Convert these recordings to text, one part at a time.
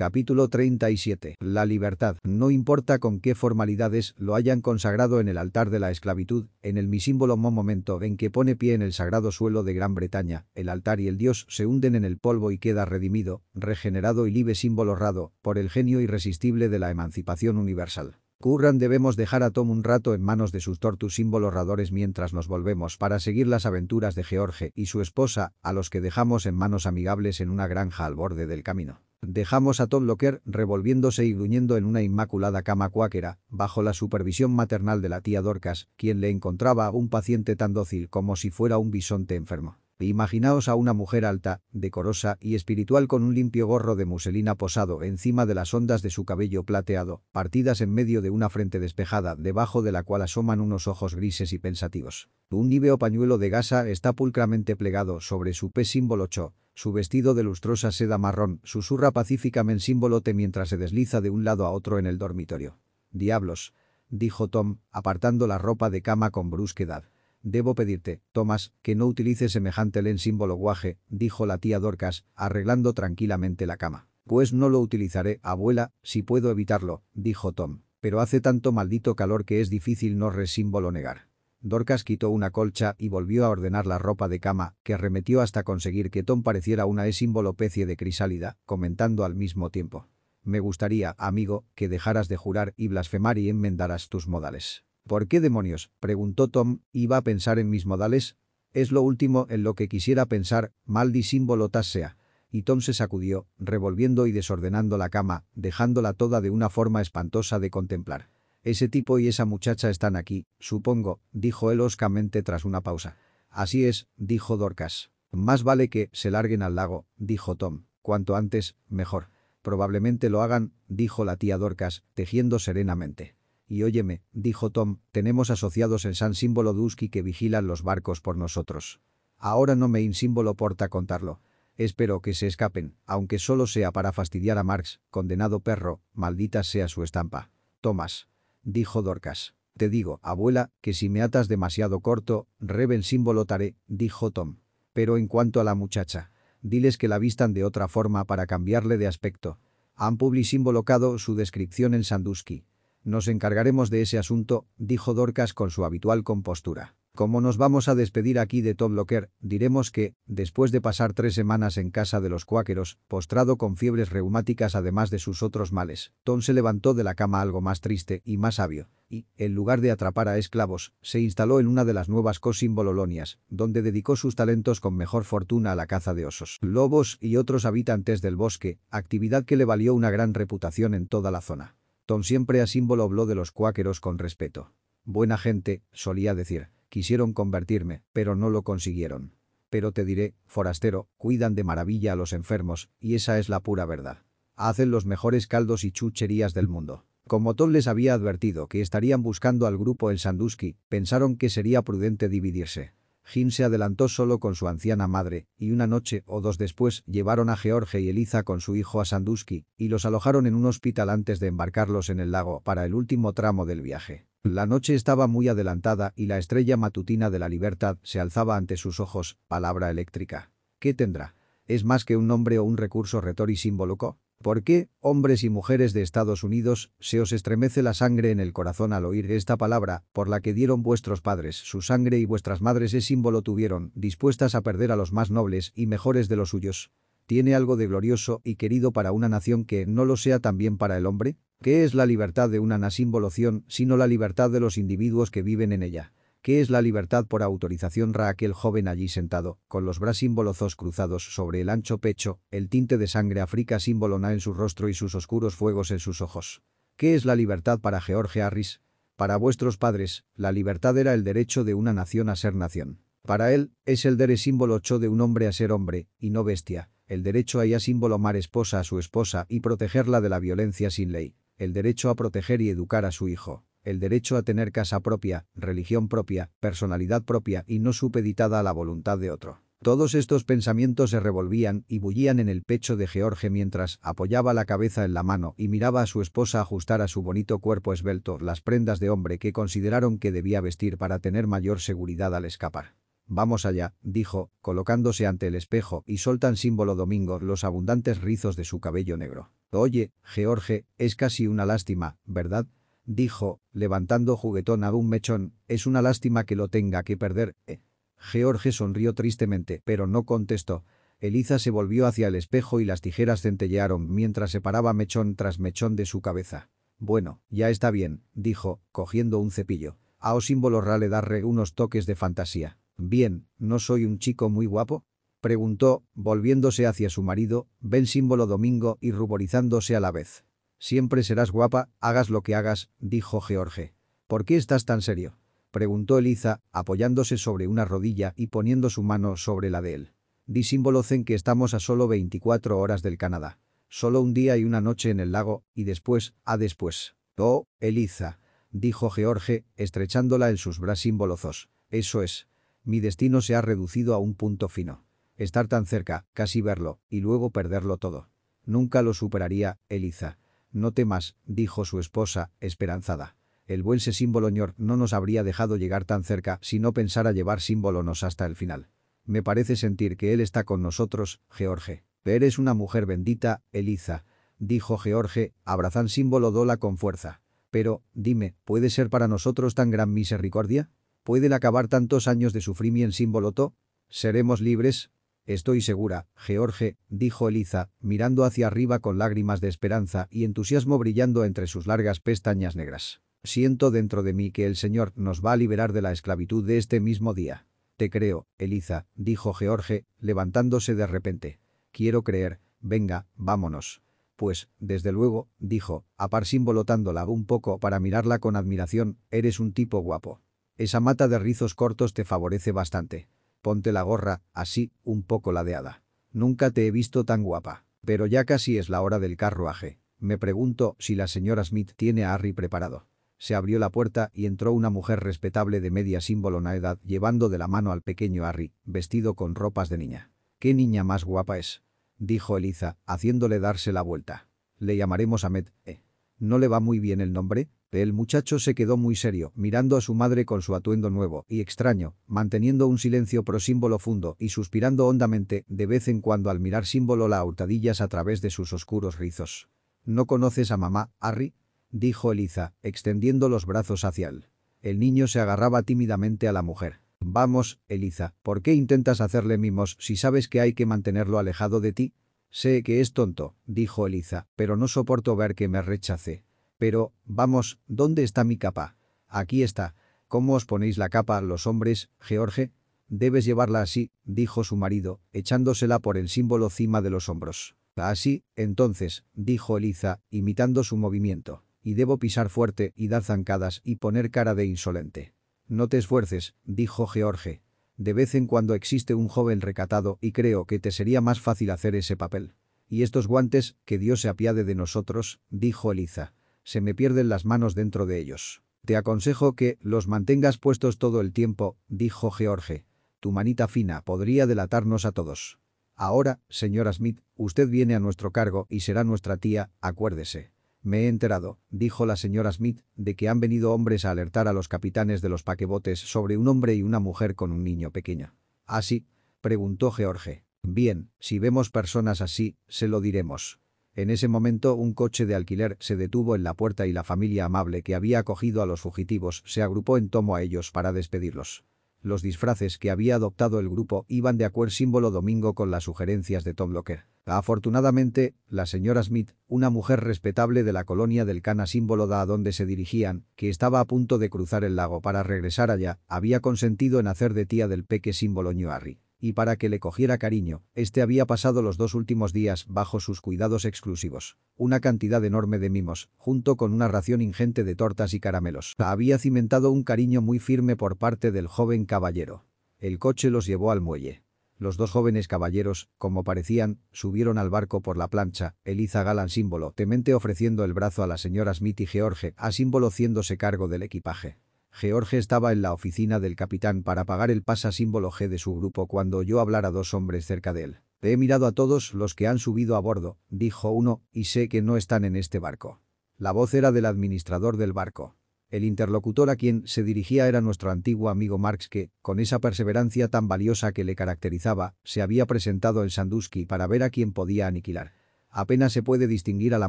Capítulo 37. La libertad. No importa con qué formalidades lo hayan consagrado en el altar de la esclavitud, en el mi símbolo momento en que pone pie en el sagrado suelo de Gran Bretaña, el altar y el dios se hunden en el polvo y queda redimido, regenerado y libre símbolo rado, por el genio irresistible de la emancipación universal. Curran debemos dejar a Tom un rato en manos de sus tortus símbolos radores mientras nos volvemos para seguir las aventuras de George y su esposa, a los que dejamos en manos amigables en una granja al borde del camino. Dejamos a Tom Locker revolviéndose y gruñendo en una inmaculada cama cuáquera, bajo la supervisión maternal de la tía Dorcas, quien le encontraba a un paciente tan dócil como si fuera un bisonte enfermo. Imaginaos a una mujer alta, decorosa y espiritual con un limpio gorro de muselina posado encima de las ondas de su cabello plateado, partidas en medio de una frente despejada debajo de la cual asoman unos ojos grises y pensativos. Un níveo pañuelo de gasa está pulcramente plegado sobre su pez símbolo cho, su vestido de lustrosa seda marrón susurra pacíficamente símbolo T mientras se desliza de un lado a otro en el dormitorio. «Diablos», dijo Tom, apartando la ropa de cama con brusquedad. Debo pedirte, Thomas, que no utilice semejante len símbolo guaje, dijo la tía Dorcas, arreglando tranquilamente la cama. Pues no lo utilizaré, abuela, si puedo evitarlo, dijo Tom. Pero hace tanto maldito calor que es difícil no re símbolo negar. Dorcas quitó una colcha y volvió a ordenar la ropa de cama, que arremetió hasta conseguir que Tom pareciera una e símbolo pecie de crisálida, comentando al mismo tiempo. Me gustaría, amigo, que dejaras de jurar y blasfemar y enmendaras tus modales. ¿Por qué demonios? preguntó Tom, ¿iba a pensar en mis modales? Es lo último en lo que quisiera pensar, maldi símbolo tasea. Y Tom se sacudió, revolviendo y desordenando la cama, dejándola toda de una forma espantosa de contemplar. Ese tipo y esa muchacha están aquí, supongo, dijo él oscamente tras una pausa. Así es, dijo Dorcas. Más vale que se larguen al lago, dijo Tom. Cuanto antes, mejor. Probablemente lo hagan, dijo la tía Dorcas, tejiendo serenamente. Y óyeme, dijo Tom, tenemos asociados en San Símbolo Dusky que vigilan los barcos por nosotros. Ahora no me insímbolo porta contarlo. Espero que se escapen, aunque solo sea para fastidiar a Marx, condenado perro, maldita sea su estampa. Tomás dijo Dorcas. Te digo, abuela, que si me atas demasiado corto, reben símbolo taré, dijo Tom. Pero en cuanto a la muchacha, diles que la vistan de otra forma para cambiarle de aspecto. Han publisimbolocado su descripción en Sandusky. Nos encargaremos de ese asunto, dijo Dorcas con su habitual compostura. Como nos vamos a despedir aquí de Tom Locker, diremos que, después de pasar tres semanas en casa de los cuáqueros, postrado con fiebres reumáticas además de sus otros males, Tom se levantó de la cama algo más triste y más sabio, y, en lugar de atrapar a esclavos, se instaló en una de las nuevas cosimbololonias, donde dedicó sus talentos con mejor fortuna a la caza de osos, lobos y otros habitantes del bosque, actividad que le valió una gran reputación en toda la zona. Tom siempre a símbolo habló de los cuáqueros con respeto. Buena gente, solía decir. Quisieron convertirme, pero no lo consiguieron. Pero te diré, forastero, cuidan de maravilla a los enfermos, y esa es la pura verdad. Hacen los mejores caldos y chucherías del mundo. Como Tom les había advertido que estarían buscando al grupo en Sandusky, pensaron que sería prudente dividirse. Jim se adelantó solo con su anciana madre, y una noche o dos después llevaron a George y Eliza con su hijo a Sandusky, y los alojaron en un hospital antes de embarcarlos en el lago para el último tramo del viaje. La noche estaba muy adelantada y la estrella matutina de la libertad se alzaba ante sus ojos, palabra eléctrica. ¿Qué tendrá? ¿Es más que un nombre o un recurso retor y simbólico? ¿Por qué, hombres y mujeres de Estados Unidos, se os estremece la sangre en el corazón al oír esta palabra, por la que dieron vuestros padres su sangre y vuestras madres ese símbolo tuvieron, dispuestas a perder a los más nobles y mejores de los suyos? ¿Tiene algo de glorioso y querido para una nación que no lo sea también para el hombre? ¿Qué es la libertad de una nasimbolción sino la libertad de los individuos que viven en ella? ¿Qué es la libertad por autorización ra aquel joven allí sentado, con los brasímbolozos cruzados sobre el ancho pecho, el tinte de sangre africa símbolona en su rostro y sus oscuros fuegos en sus ojos? ¿Qué es la libertad para George Harris? Para vuestros padres, la libertad era el derecho de una nación a ser nación. Para él, es el dere símbolo de un hombre a ser hombre, y no bestia, el derecho a ya símbolo mar esposa a su esposa y protegerla de la violencia sin ley el derecho a proteger y educar a su hijo, el derecho a tener casa propia, religión propia, personalidad propia y no supeditada a la voluntad de otro. Todos estos pensamientos se revolvían y bullían en el pecho de George mientras apoyaba la cabeza en la mano y miraba a su esposa ajustar a su bonito cuerpo esbelto las prendas de hombre que consideraron que debía vestir para tener mayor seguridad al escapar. Vamos allá, dijo, colocándose ante el espejo y soltan símbolo domingo los abundantes rizos de su cabello negro. Oye, George, es casi una lástima, ¿verdad? Dijo, levantando juguetón a un mechón, es una lástima que lo tenga que perder, ¿eh? George sonrió tristemente, pero no contestó. Eliza se volvió hacia el espejo y las tijeras centellearon mientras separaba mechón tras mechón de su cabeza. Bueno, ya está bien, dijo, cogiendo un cepillo. A o rale darle unos toques de fantasía. Bien, ¿no soy un chico muy guapo? Preguntó, volviéndose hacia su marido, ven símbolo domingo y ruborizándose a la vez. Siempre serás guapa, hagas lo que hagas, dijo George. ¿Por qué estás tan serio? Preguntó Eliza, apoyándose sobre una rodilla y poniendo su mano sobre la de él. Di símbolo zen que estamos a solo 24 horas del Canadá. Solo un día y una noche en el lago, y después, a después. Oh, Eliza, dijo George, estrechándola en sus brazos símbolozos. Eso es. Mi destino se ha reducido a un punto fino. Estar tan cerca, casi verlo, y luego perderlo todo. Nunca lo superaría, Eliza. No temas, dijo su esposa, esperanzada. El buen símbolo ñor no nos habría dejado llegar tan cerca si no pensara llevar símbolonos hasta el final. Me parece sentir que él está con nosotros, George. Eres una mujer bendita, Eliza. Dijo George, abrazan símbolo Dola con fuerza. Pero, dime, ¿puede ser para nosotros tan gran misericordia? ¿Pueden acabar tantos años de sufrimiento símbolo To? ¿Seremos libres? Estoy segura, George, dijo Eliza, mirando hacia arriba con lágrimas de esperanza y entusiasmo brillando entre sus largas pestañas negras. Siento dentro de mí que el Señor nos va a liberar de la esclavitud de este mismo día. Te creo, Eliza, dijo George, levantándose de repente. Quiero creer, venga, vámonos. Pues, desde luego, dijo, aparsimbolotándola un poco para mirarla con admiración, eres un tipo guapo. Esa mata de rizos cortos te favorece bastante. Ponte la gorra, así, un poco ladeada. Nunca te he visto tan guapa. Pero ya casi es la hora del carruaje. Me pregunto si la señora Smith tiene a Harry preparado. Se abrió la puerta y entró una mujer respetable de media símbolo na edad llevando de la mano al pequeño Harry, vestido con ropas de niña. «¿Qué niña más guapa es?» dijo Eliza, haciéndole darse la vuelta. «Le llamaremos Ahmed, ¿eh? ¿No le va muy bien el nombre?» El muchacho se quedó muy serio, mirando a su madre con su atuendo nuevo y extraño, manteniendo un silencio pro símbolo fundo y suspirando hondamente de vez en cuando al mirar símbolo la hurtadillas a través de sus oscuros rizos. «¿No conoces a mamá, Harry?» dijo Eliza, extendiendo los brazos hacia él. El niño se agarraba tímidamente a la mujer. Vamos, Eliza, ¿por qué intentas hacerle mimos si sabes que hay que mantenerlo alejado de ti? Sé que es tonto, dijo Eliza, pero no soporto ver que me rechace. Pero, vamos, ¿dónde está mi capa? Aquí está. ¿Cómo os ponéis la capa los hombres, George? Debes llevarla así, dijo su marido, echándosela por el símbolo cima de los hombros. Así, entonces, dijo Eliza, imitando su movimiento y debo pisar fuerte y dar zancadas y poner cara de insolente. No te esfuerces, dijo George. De vez en cuando existe un joven recatado y creo que te sería más fácil hacer ese papel. Y estos guantes, que Dios se apiade de nosotros, dijo Eliza. Se me pierden las manos dentro de ellos. Te aconsejo que los mantengas puestos todo el tiempo, dijo George. Tu manita fina podría delatarnos a todos. Ahora, señora Smith, usted viene a nuestro cargo y será nuestra tía, acuérdese. Me he enterado, dijo la señora Smith, de que han venido hombres a alertar a los capitanes de los paquebotes sobre un hombre y una mujer con un niño pequeño. ¿Así? preguntó George. Bien, si vemos personas así, se lo diremos. En ese momento un coche de alquiler se detuvo en la puerta y la familia amable que había acogido a los fugitivos se agrupó en tomo a ellos para despedirlos. Los disfraces que había adoptado el grupo iban de acuerdo símbolo domingo con las sugerencias de Tom Locker. Afortunadamente, la señora Smith, una mujer respetable de la colonia del Cana símbolo da a donde se dirigían, que estaba a punto de cruzar el lago para regresar allá, había consentido en hacer de tía del peque símbolo Harry y para que le cogiera cariño, este había pasado los dos últimos días bajo sus cuidados exclusivos. Una cantidad enorme de mimos, junto con una ración ingente de tortas y caramelos. Había cimentado un cariño muy firme por parte del joven caballero. El coche los llevó al muelle. Los dos jóvenes caballeros, como parecían, subieron al barco por la plancha, Eliza Galan símbolo, temente ofreciendo el brazo a la señora Smith y George, a símbolo haciéndose cargo del equipaje. George estaba en la oficina del capitán para pagar el pasa símbolo G de su grupo cuando oyó hablar a dos hombres cerca de él. he mirado a todos los que han subido a bordo, dijo uno, y sé que no están en este barco. La voz era del administrador del barco. El interlocutor a quien se dirigía era nuestro antiguo amigo Marx que, con esa perseverancia tan valiosa que le caracterizaba, se había presentado en Sandusky para ver a quién podía aniquilar. Apenas se puede distinguir a la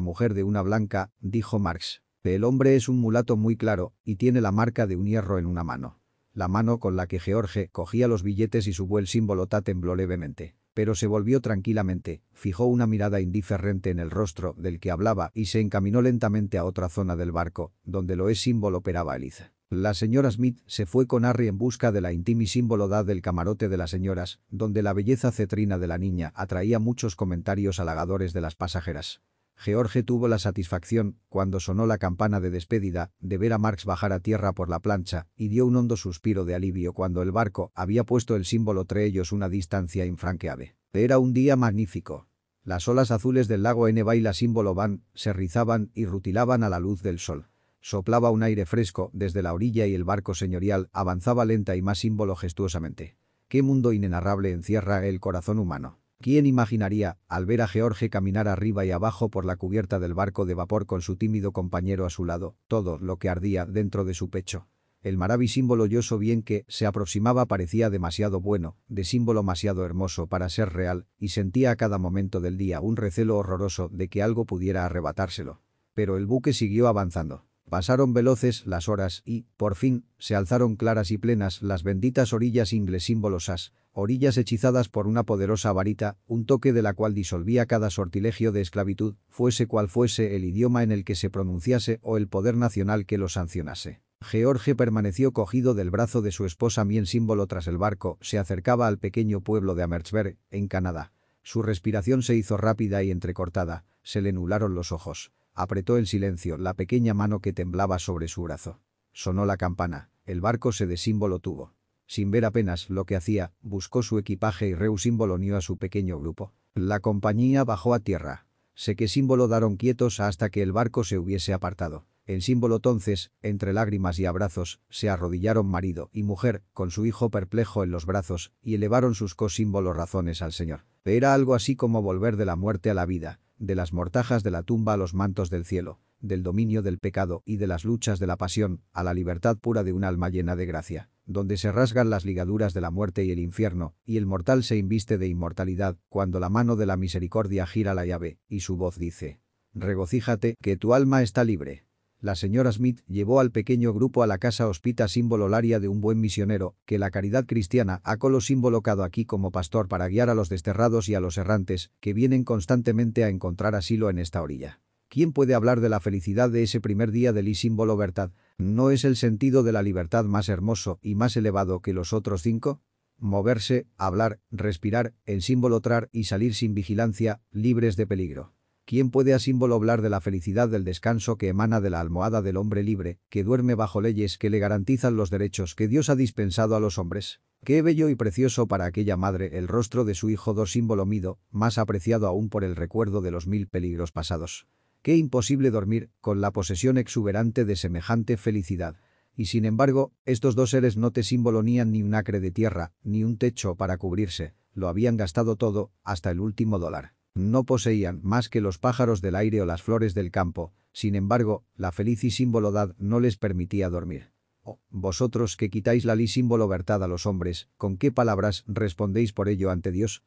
mujer de una blanca, dijo Marx. El hombre es un mulato muy claro, y tiene la marca de un hierro en una mano. La mano con la que George cogía los billetes y subió el símbolo tembló levemente. Pero se volvió tranquilamente, fijó una mirada indiferente en el rostro del que hablaba y se encaminó lentamente a otra zona del barco, donde lo es símbolo operaba Eliza. La señora Smith se fue con Harry en busca de la intimi símbolo D del camarote de las señoras, donde la belleza cetrina de la niña atraía muchos comentarios halagadores de las pasajeras. George tuvo la satisfacción, cuando sonó la campana de despedida, de ver a Marx bajar a tierra por la plancha, y dio un hondo suspiro de alivio cuando el barco había puesto el símbolo entre ellos una distancia infranqueable. Era un día magnífico. Las olas azules del lago N la símbolo Van se rizaban y rutilaban a la luz del sol. Soplaba un aire fresco desde la orilla y el barco señorial avanzaba lenta y más símbolo gestuosamente. ¿Qué mundo inenarrable encierra el corazón humano? ¿Quién imaginaría, al ver a George caminar arriba y abajo por la cubierta del barco de vapor con su tímido compañero a su lado, todo lo que ardía dentro de su pecho? El maraví símbolo yoso bien que se aproximaba parecía demasiado bueno, de símbolo demasiado hermoso para ser real, y sentía a cada momento del día un recelo horroroso de que algo pudiera arrebatárselo. Pero el buque siguió avanzando. Pasaron veloces las horas y, por fin, se alzaron claras y plenas las benditas orillas ingles símbolosas, orillas hechizadas por una poderosa varita, un toque de la cual disolvía cada sortilegio de esclavitud, fuese cual fuese el idioma en el que se pronunciase o el poder nacional que lo sancionase. George permaneció cogido del brazo de su esposa Mien símbolo tras el barco, se acercaba al pequeño pueblo de Amertsberg, en Canadá. Su respiración se hizo rápida y entrecortada, se le nublaron los ojos. Apretó el silencio la pequeña mano que temblaba sobre su brazo. Sonó la campana. El barco se desímbolo tuvo. Sin ver apenas lo que hacía, buscó su equipaje y Reu unió a su pequeño grupo. La compañía bajó a tierra. Sé que símbolo daron quietos hasta que el barco se hubiese apartado. El símbolo entonces, entre lágrimas y abrazos, se arrodillaron marido y mujer, con su hijo perplejo en los brazos, y elevaron sus co-símbolos razones al Señor. Era algo así como volver de la muerte a la vida, de las mortajas de la tumba a los mantos del cielo, del dominio del pecado y de las luchas de la pasión, a la libertad pura de un alma llena de gracia, donde se rasgan las ligaduras de la muerte y el infierno, y el mortal se inviste de inmortalidad, cuando la mano de la misericordia gira la llave, y su voz dice, «Regocíjate, que tu alma está libre». La señora Smith llevó al pequeño grupo a la casa hospita símbolo laria de un buen misionero, que la caridad cristiana ha colo colocado aquí como pastor para guiar a los desterrados y a los errantes, que vienen constantemente a encontrar asilo en esta orilla. ¿Quién puede hablar de la felicidad de ese primer día del I símbolo verdad? ¿No es el sentido de la libertad más hermoso y más elevado que los otros cinco? Moverse, hablar, respirar, el símbolo trar y salir sin vigilancia, libres de peligro. ¿Quién puede a símbolo hablar de la felicidad del descanso que emana de la almohada del hombre libre, que duerme bajo leyes que le garantizan los derechos que Dios ha dispensado a los hombres? Qué bello y precioso para aquella madre el rostro de su hijo dos símbolo mido, más apreciado aún por el recuerdo de los mil peligros pasados. Qué imposible dormir con la posesión exuberante de semejante felicidad. Y sin embargo, estos dos seres no te simbolonían ni un acre de tierra, ni un techo para cubrirse, lo habían gastado todo, hasta el último dólar. No poseían más que los pájaros del aire o las flores del campo, sin embargo, la feliz y símbolo dad no les permitía dormir. Oh, vosotros que quitáis la li símbolo verdad a los hombres, ¿con qué palabras respondéis por ello ante Dios?